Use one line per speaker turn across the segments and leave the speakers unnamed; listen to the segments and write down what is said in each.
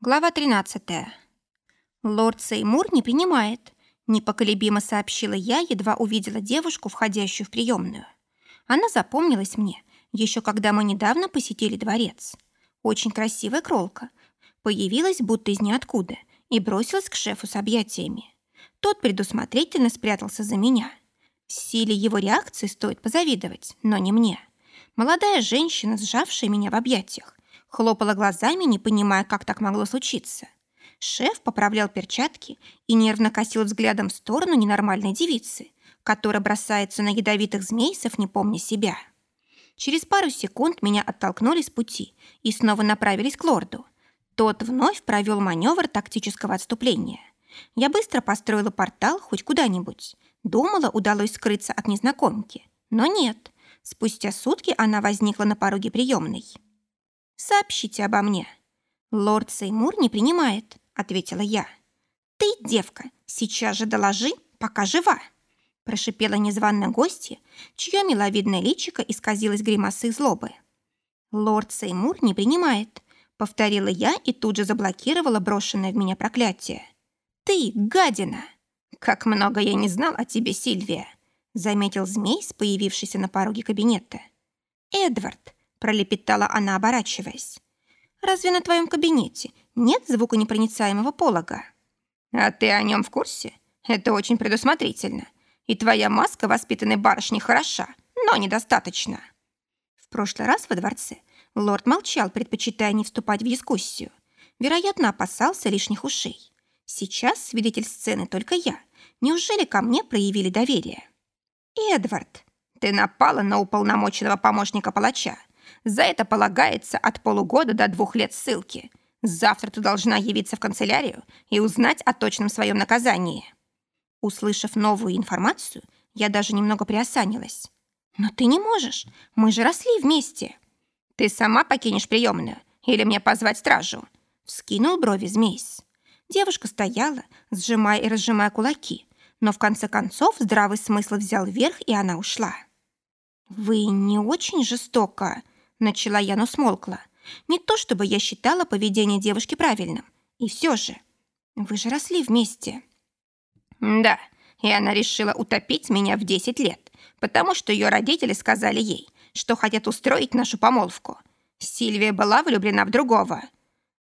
Глава 13. Лорд Сеймур не принимает, непоколебимо сообщила я, едва увидела девушку, входящую в приемную. Она запомнилась мне, еще когда мы недавно посетили дворец. Очень красивая кролка. Появилась будто из ниоткуда и бросилась к шефу с объятиями. Тот предусмотрительно спрятался за меня. Силе его реакции стоит позавидовать, но не мне. Молодая женщина, сжавшая меня в объятиях, Хлопала глазами, не понимая, как так могло случиться. Шеф поправлял перчатки и нервно косил взглядом в сторону ненормальной девицы, которая бросается на ядовитых змейцев, не помня себя. Через пару секунд меня оттолкнули с пути и снова направились к лорду. Тот вновь провел маневр тактического отступления. Я быстро построила портал хоть куда-нибудь. Думала, удалось скрыться от незнакомки. Но нет. Спустя сутки она возникла на пороге приемной. Сообщите обо мне». «Лорд Сеймур не принимает», — ответила я. «Ты, девка, сейчас же доложи, пока жива», — прошипела незваная гостья, чье миловидное личико исказилось гримасой злобы. «Лорд Сеймур не принимает», — повторила я и тут же заблокировала брошенное в меня проклятие. «Ты, гадина!» «Как много я не знал о тебе, Сильвия», — заметил змей, появившийся на пороге кабинета. «Эдвард, пролепетала она, оборачиваясь. «Разве на твоем кабинете нет звуконепроницаемого полога?» «А ты о нем в курсе? Это очень предусмотрительно. И твоя маска воспитанной барышни хороша, но недостаточно». В прошлый раз во дворце лорд молчал, предпочитая не вступать в дискуссию. Вероятно, опасался лишних ушей. Сейчас свидетель сцены только я. Неужели ко мне проявили доверие? «Эдвард, ты напала на уполномоченного помощника палача за это полагается от полугода до двух лет ссылки. Завтра ты должна явиться в канцелярию и узнать о точном своем наказании». Услышав новую информацию, я даже немного приосанилась. «Но ты не можешь. Мы же росли вместе». «Ты сама покинешь приемную? Или мне позвать стражу?» Вскинул брови змейс. Девушка стояла, сжимая и разжимая кулаки, но в конце концов здравый смысл взял верх, и она ушла. «Вы не очень жестоко», Начала я, но смолкла. Не то чтобы я считала поведение девушки правильным. И все же. Вы же росли вместе. Да, и она решила утопить меня в 10 лет, потому что ее родители сказали ей, что хотят устроить нашу помолвку. Сильвия была влюблена в другого.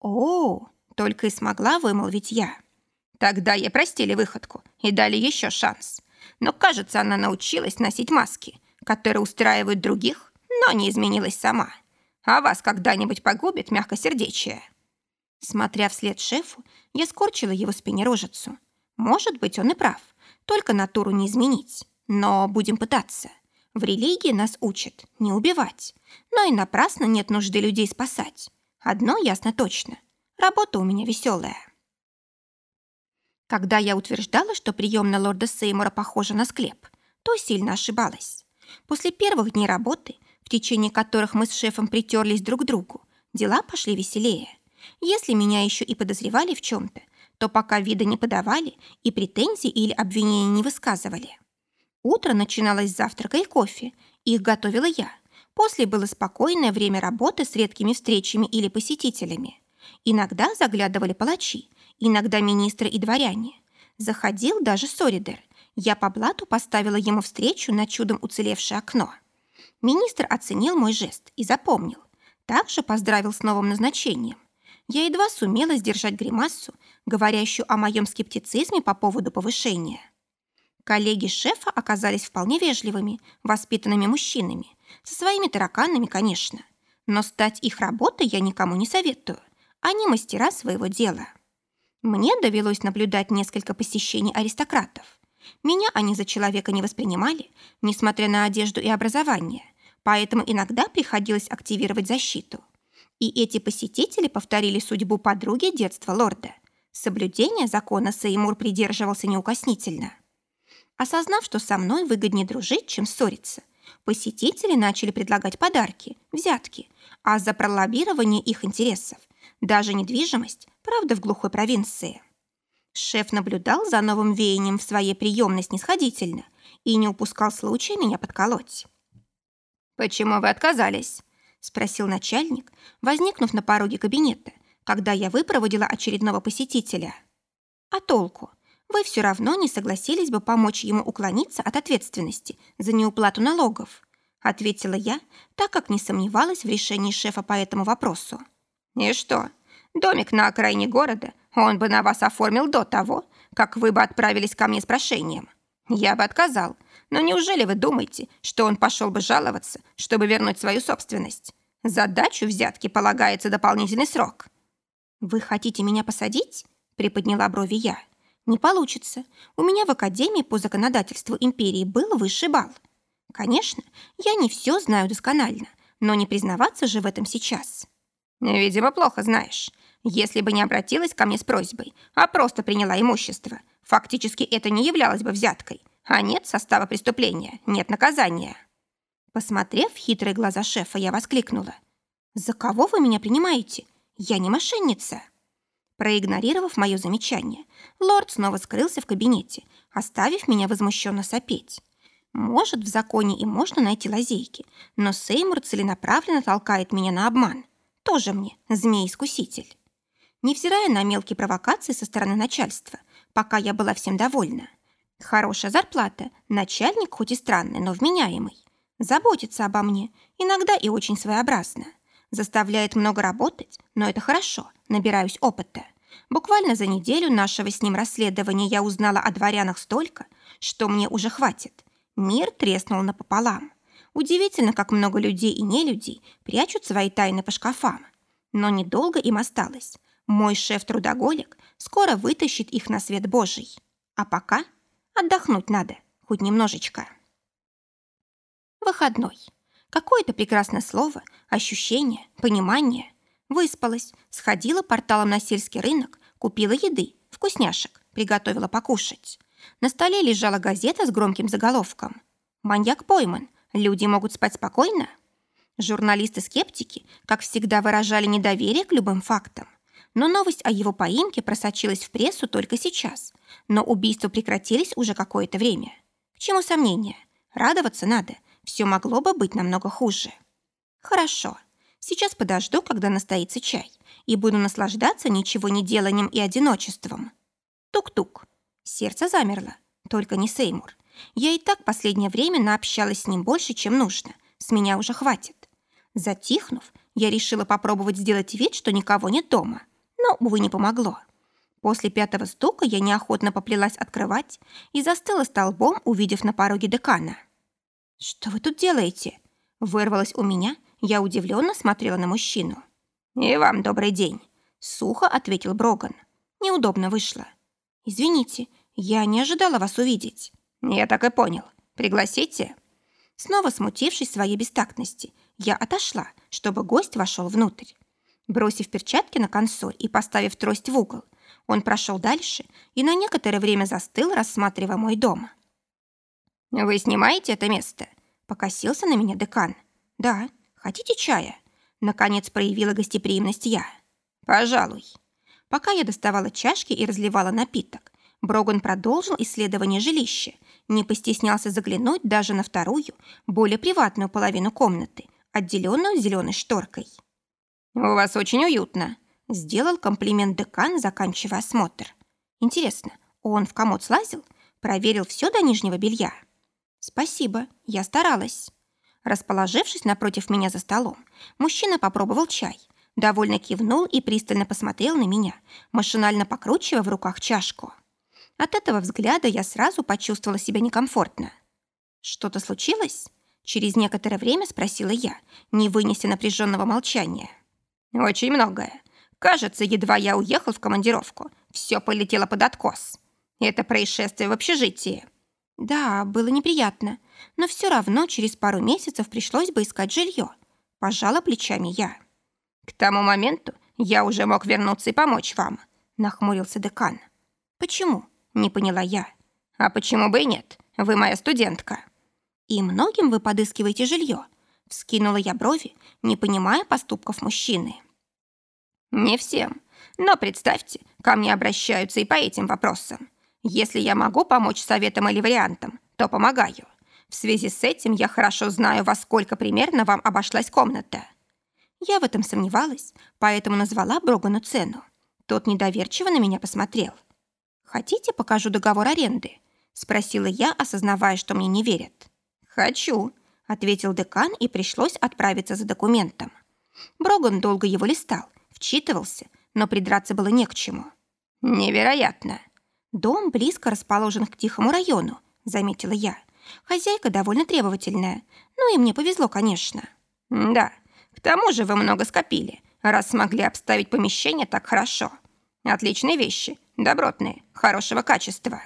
О, только и смогла вымолвить я. Тогда ей простили выходку и дали еще шанс. Но, кажется, она научилась носить маски, которые устраивают других но не изменилась сама. А вас когда-нибудь погубит мягкосердечие?» Смотря вслед шефу, я скорчила его спине рожицу. Может быть, он и прав, только натуру не изменить. Но будем пытаться. В религии нас учат не убивать. Но и напрасно нет нужды людей спасать. Одно ясно точно. Работа у меня веселая. Когда я утверждала, что приемная лорда Сеймура похожа на склеп, то сильно ошибалась. После первых дней работы в течение которых мы с шефом притерлись друг к другу, дела пошли веселее. Если меня еще и подозревали в чем-то, то пока вида не подавали и претензий или обвинений не высказывали. Утро начиналось с завтрака и кофе, их готовила я. После было спокойное время работы с редкими встречами или посетителями. Иногда заглядывали палачи, иногда министры и дворяне. Заходил даже Соридер. Я по блату поставила ему встречу на чудом уцелевшее окно. Министр оценил мой жест и запомнил. Также поздравил с новым назначением. Я едва сумела сдержать гримасу, говорящую о моем скептицизме по поводу повышения. Коллеги шефа оказались вполне вежливыми, воспитанными мужчинами, со своими тараканами, конечно. Но стать их работой я никому не советую. Они мастера своего дела. Мне довелось наблюдать несколько посещений аристократов. Меня они за человека не воспринимали, несмотря на одежду и образование, поэтому иногда приходилось активировать защиту. И эти посетители повторили судьбу подруги детства лорда. Соблюдение закона Сеймур придерживался неукоснительно. Осознав, что со мной выгоднее дружить, чем ссориться, посетители начали предлагать подарки, взятки, а за пролоббирование их интересов даже недвижимость, правда, в глухой провинции. Шеф наблюдал за новым веянием в своей приемной снисходительно и не упускал случая меня подколоть. «Почему вы отказались?» — спросил начальник, возникнув на пороге кабинета, когда я выпроводила очередного посетителя. А толку? Вы все равно не согласились бы помочь ему уклониться от ответственности за неуплату налогов, ответила я, так как не сомневалась в решении шефа по этому вопросу.
И что? Домик на окраине города он бы на вас оформил до того, как вы бы отправились ко мне с прошением. Я бы отказал. Но неужели вы думаете, что он пошел бы жаловаться, чтобы вернуть свою собственность? За дачу взятки полагается дополнительный срок.
«Вы хотите меня посадить?» – приподняла брови я. «Не получится. У меня в Академии по законодательству империи был высший балл. Конечно, я не все знаю досконально, но не признаваться же в этом сейчас».
«Видимо, плохо знаешь. Если бы не обратилась ко мне с просьбой, а просто приняла имущество, фактически это не являлось бы взяткой. А нет состава преступления, нет наказания».
Посмотрев в хитрые глаза шефа, я воскликнула. «За кого вы меня принимаете? Я не мошенница». Проигнорировав мое замечание, лорд снова скрылся в кабинете, оставив меня возмущенно сопеть. Может, в законе и можно найти лазейки, но Сеймур целенаправленно толкает меня на обман. Тоже мне змей-искуситель невзирая на мелкие провокации со стороны начальства, пока я была всем довольна. Хорошая зарплата, начальник хоть и странный, но вменяемый. Заботится обо мне, иногда и очень своеобразно. Заставляет много работать, но это хорошо, набираюсь опыта. Буквально за неделю нашего с ним расследования я узнала о дворянах столько, что мне уже хватит. Мир треснул напополам. Удивительно, как много людей и нелюдей прячут свои тайны по шкафам. Но недолго им осталось. Мой шеф-трудоголик скоро вытащит их на свет Божий. А пока отдохнуть надо, хоть немножечко. Выходной. Какое-то прекрасное слово, ощущение, понимание. Выспалась, сходила порталом на сельский рынок, купила еды, вкусняшек, приготовила покушать. На столе лежала газета с громким заголовком. «Маньяк пойман. Люди могут спать спокойно?» Журналисты-скептики, как всегда, выражали недоверие к любым фактам. Но новость о его поимке просочилась в прессу только сейчас. Но убийства прекратились уже какое-то время. К чему сомнения? Радоваться надо. Все могло бы быть намного хуже. Хорошо. Сейчас подожду, когда настоится чай, и буду наслаждаться ничего не деланием и одиночеством. Тук-тук. Сердце замерло. Только не Сеймур. Я и так последнее время наобщалась с ним больше, чем нужно. С меня уже хватит. Затихнув, я решила попробовать сделать вид, что никого нет дома – но, увы, не помогло. После пятого стука я неохотно поплелась открывать и застыла столбом, увидев на пороге декана. «Что вы тут делаете?» Вырвалось у меня, я удивленно смотрела на мужчину.
«И вам добрый день», —
сухо ответил Броган. Неудобно вышло. «Извините, я не ожидала вас увидеть».
«Я так и понял. Пригласите?»
Снова смутившись своей бестактности, я отошла, чтобы гость вошел внутрь. Бросив перчатки на консоль и поставив трость в угол, он прошел дальше и на некоторое время застыл, рассматривая мой дом.
«Вы снимаете это место?»
— покосился на меня декан. «Да. Хотите чая?» Наконец проявила гостеприимность я.
«Пожалуй».
Пока я доставала чашки и разливала напиток, Броган продолжил исследование жилища, не постеснялся заглянуть даже на вторую, более приватную половину комнаты, отделенную зеленой шторкой.
«У вас очень уютно», —
сделал комплимент декан, заканчивая осмотр. «Интересно, он в комод слазил? Проверил все до нижнего белья?» «Спасибо, я старалась». Расположившись напротив меня за столом, мужчина попробовал чай, довольно кивнул и пристально посмотрел на меня, машинально покручивая в руках чашку. От этого взгляда я сразу почувствовала себя некомфортно. «Что-то случилось?» Через некоторое время спросила я, не вынеся напряженного молчания.
Очень многое. Кажется, едва я уехал в командировку, все полетело под откос. Это происшествие в общежитии.
Да, было неприятно, но все равно через пару месяцев пришлось бы искать жилье. Пожала плечами я.
К тому моменту я уже мог вернуться и помочь вам, нахмурился декан.
Почему? Не поняла я.
А почему бы и нет? Вы моя студентка.
И многим вы подыскиваете жилье? Вскинула я брови, не понимая поступков мужчины.
Не всем. Но представьте, ко мне обращаются и по этим вопросам. Если я могу помочь советом или вариантом, то помогаю. В связи с этим я хорошо знаю, во сколько примерно вам обошлась комната.
Я в этом сомневалась, поэтому назвала Брогану цену. Тот недоверчиво на меня посмотрел. «Хотите, покажу договор аренды?» — спросила я, осознавая, что мне не верят.
«Хочу», — ответил декан, и пришлось отправиться за документом.
Броган долго его листал, вчитывался, но придраться было не к чему.
«Невероятно!»
«Дом близко расположен к тихому району», — заметила я. «Хозяйка довольно требовательная. Ну и мне повезло, конечно».
«Да, к тому же вы много скопили, раз смогли обставить помещение так хорошо. Отличные вещи, добротные, хорошего качества».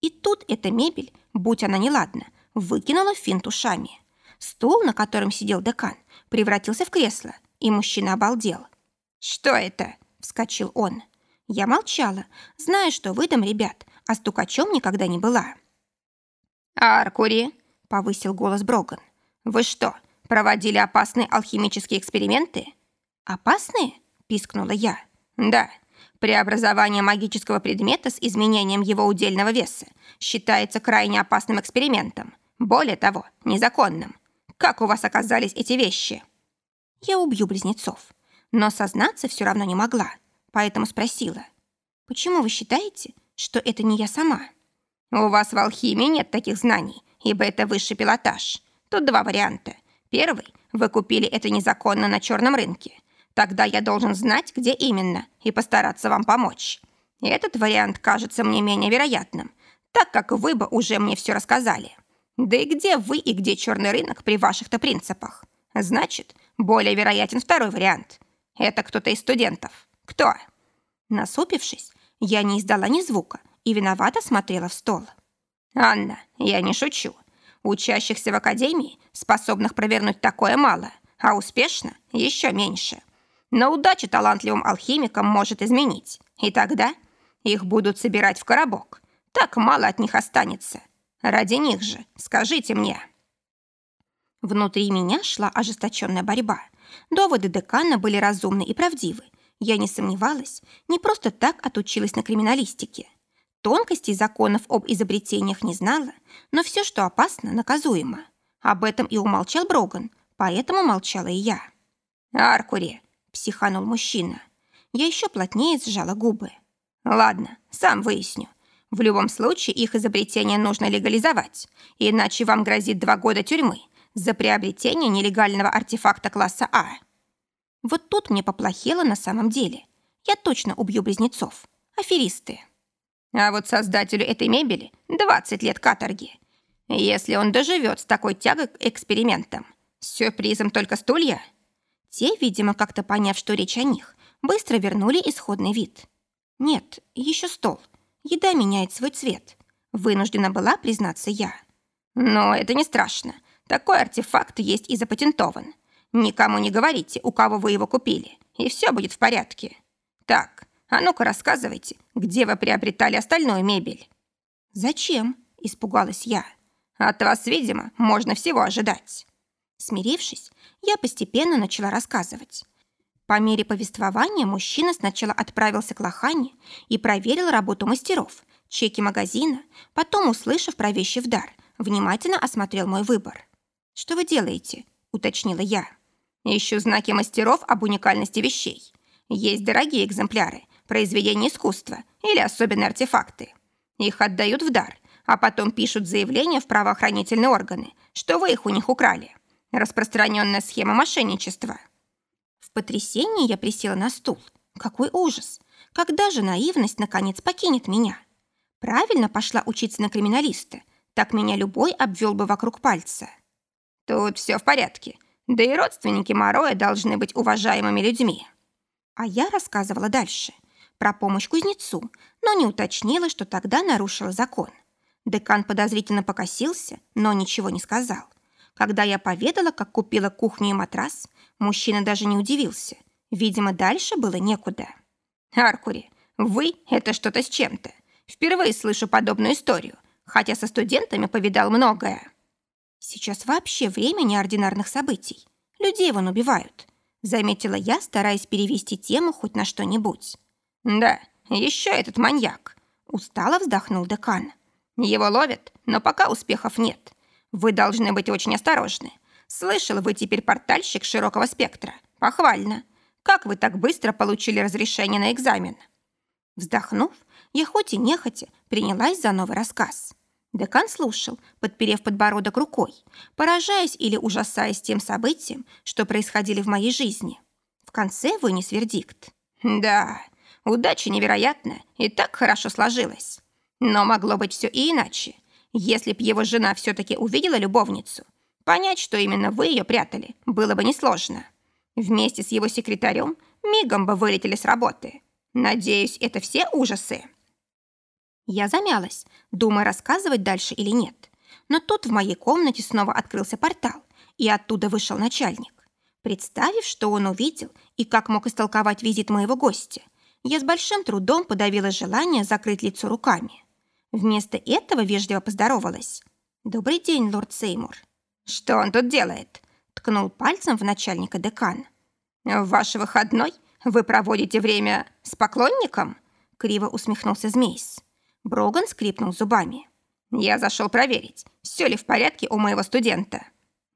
И тут эта мебель, будь она неладна, выкинула финт ушами. Стул, на котором сидел декан, превратился в кресло, и мужчина обалдел.
«Что это?» — вскочил он.
Я молчала, зная, что выдам ребят, а стукачом никогда не была.
«Аркури!» — повысил голос Броган. «Вы что, проводили опасные алхимические эксперименты?»
«Опасные?» — пискнула я.
«Да. Преобразование магического предмета с изменением его удельного веса считается крайне опасным экспериментом. Более того, незаконным. Как у вас оказались эти вещи?»
«Я убью близнецов». Но сознаться все равно не могла, поэтому спросила. «Почему вы считаете, что это не я сама?»
«У вас в алхимии нет таких знаний, ибо это высший пилотаж. Тут два варианта. Первый – вы купили это незаконно на черном рынке. Тогда я должен знать, где именно, и постараться вам помочь. Этот вариант кажется мне менее вероятным, так как вы бы уже мне все рассказали. Да и где вы и где черный рынок при ваших-то принципах? Значит, более вероятен второй вариант. Это кто-то из студентов. Кто?
Насупившись, я не издала ни звука и виновато смотрела в стол.
«Анна, я не шучу. Учащихся в академии, способных провернуть такое мало, а успешно еще меньше. Но удача талантливым алхимикам может изменить, и тогда их будут собирать в коробок. Так мало от них останется. Ради них же, скажите мне».
Внутри меня шла ожесточенная борьба. Доводы декана были разумны и правдивы. Я не сомневалась, не просто так отучилась на криминалистике. Тонкостей законов об изобретениях не знала, но все, что опасно, наказуемо. Об этом и умолчал Броган, поэтому молчала и я.
«Аркури!»
– психанул мужчина. Я еще плотнее сжала губы.
«Ладно, сам выясню. В любом случае их изобретение нужно легализовать, иначе вам грозит два года тюрьмы за приобретение нелегального артефакта класса А».
Вот тут мне поплохело на самом деле. Я точно убью близнецов. Аферисты.
А вот создателю этой мебели 20 лет каторги. Если он доживет с такой тягой к экспериментам. Сюрпризом только стулья?
Те, видимо, как-то поняв, что речь о них, быстро вернули исходный вид. Нет, еще стол. Еда меняет свой цвет. Вынуждена была признаться я.
Но это не страшно. Такой артефакт есть и запатентован. Никому не говорите, у кого вы его купили, и все будет в порядке. Так, а ну-ка рассказывайте, где вы приобретали остальную мебель?»
«Зачем?» – испугалась я.
«От вас, видимо, можно всего ожидать».
Смирившись, я постепенно начала рассказывать. По мере повествования мужчина сначала отправился к Лохане и проверил работу мастеров, чеки магазина, потом, услышав про вещи в дар, внимательно осмотрел мой выбор. «Что вы делаете?» – уточнила я.
«Ищу знаки мастеров об уникальности вещей. Есть дорогие экземпляры, произведения искусства или особенные артефакты. Их отдают в дар, а потом пишут заявление в правоохранительные органы, что вы их у них украли. Распространенная схема мошенничества.
В потрясении я присела на стул. Какой ужас! Когда же наивность наконец покинет меня? Правильно пошла учиться на криминалиста. Так меня любой обвел бы вокруг пальца.
Тут все в порядке. Да и родственники Мороя должны быть уважаемыми людьми.
А я рассказывала дальше про помощь кузнецу, но не уточнила, что тогда нарушила закон. Декан подозрительно покосился, но ничего не сказал. Когда я поведала, как купила кухню и матрас, мужчина даже не удивился. Видимо, дальше было некуда.
«Аркури, вы — это что-то с чем-то. Впервые слышу подобную историю, хотя со студентами повидал многое».
«Сейчас вообще время неординарных событий. Людей вон убивают», — заметила я, стараясь перевести тему хоть на что-нибудь.
«Да, еще этот маньяк», — устало вздохнул декан. «Его ловят, но пока успехов нет. Вы должны быть очень осторожны. Слышал, вы теперь портальщик широкого спектра, Похвально. Как вы так быстро получили разрешение на экзамен?»
Вздохнув, я хоть и нехотя принялась за новый рассказ. Декан слушал, подперев подбородок рукой, поражаясь или ужасаясь тем событиям, что происходили в моей жизни. В конце вынес вердикт.
«Да, удача невероятная и так хорошо сложилась. Но могло быть все и иначе. Если б его жена все-таки увидела любовницу, понять, что именно вы ее прятали, было бы несложно. Вместе с его секретарем мигом бы вылетели с работы. Надеюсь, это все ужасы».
Я замялась, думая, рассказывать дальше или нет. Но тут в моей комнате снова открылся портал, и оттуда вышел начальник. Представив, что он увидел и как мог истолковать визит моего гостя, я с большим трудом подавила желание закрыть лицо руками. Вместо этого вежливо поздоровалась. «Добрый день, лорд Сеймур».
«Что он тут делает?»
ткнул пальцем в начальника декана.
«В ваш выходной вы проводите время с поклонником?»
Криво усмехнулся Змейс. Броган скрипнул зубами.
«Я зашел проверить, все ли в порядке у моего студента».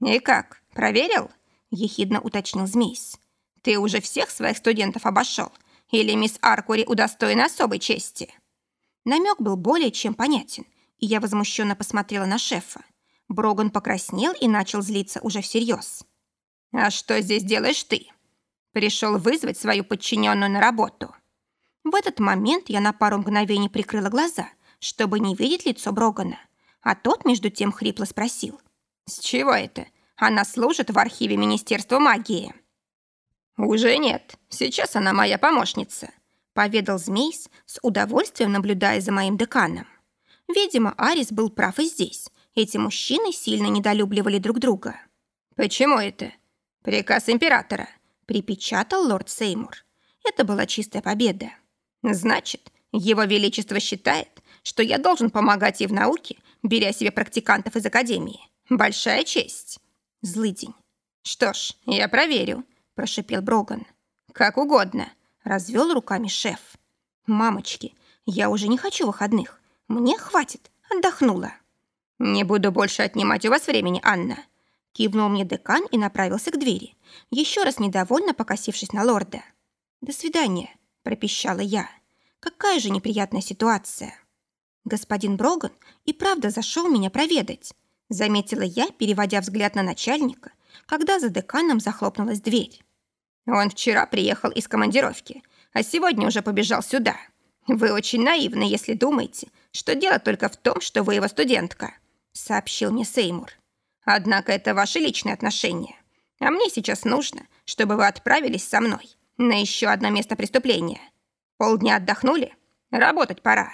«И как, проверил?» – ехидно уточнил Змейс. «Ты уже всех своих студентов обошел? Или мисс Аркури удостоена особой чести?»
Намек был более чем понятен, и я возмущенно посмотрела на шефа. Броган покраснел и начал злиться уже всерьез.
«А что здесь делаешь ты?» «Пришел вызвать свою подчиненную на работу».
В этот момент я на пару мгновений прикрыла глаза, чтобы не видеть лицо Брогана, а тот между тем хрипло спросил.
«С чего это? Она служит в архиве Министерства магии». «Уже нет. Сейчас она моя помощница», — поведал Змейс, с удовольствием наблюдая за моим деканом. Видимо, Арис был прав и здесь. Эти мужчины сильно недолюбливали друг друга. «Почему это?» «Приказ императора», —
припечатал лорд Сеймур. Это была чистая победа.
Значит, его величество считает, что я должен помогать ей в науке, беря себе практикантов из академии. Большая честь.
Злый день.
Что ж, я проверю, прошипел Броган.
Как угодно, развел руками шеф. Мамочки, я уже не хочу выходных. Мне хватит, отдохнула.
Не буду больше отнимать у вас времени, Анна.
Кивнул мне декан и направился к двери, еще раз недовольно покосившись на лорда. «До свидания», пропищала я. Какая же неприятная ситуация. Господин Броган и правда зашел меня проведать, заметила я, переводя взгляд на начальника, когда за деканом захлопнулась дверь.
Он вчера приехал из командировки, а сегодня уже побежал сюда. Вы очень наивны, если думаете, что дело только в том, что вы его студентка, сообщил мне Сеймур. Однако это ваши личные отношения. А мне сейчас нужно, чтобы вы отправились со мной на еще одно место преступления. Полдня отдохнули? Работать пора».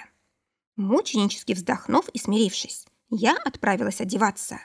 Мученически вздохнув и смирившись, я отправилась одеваться.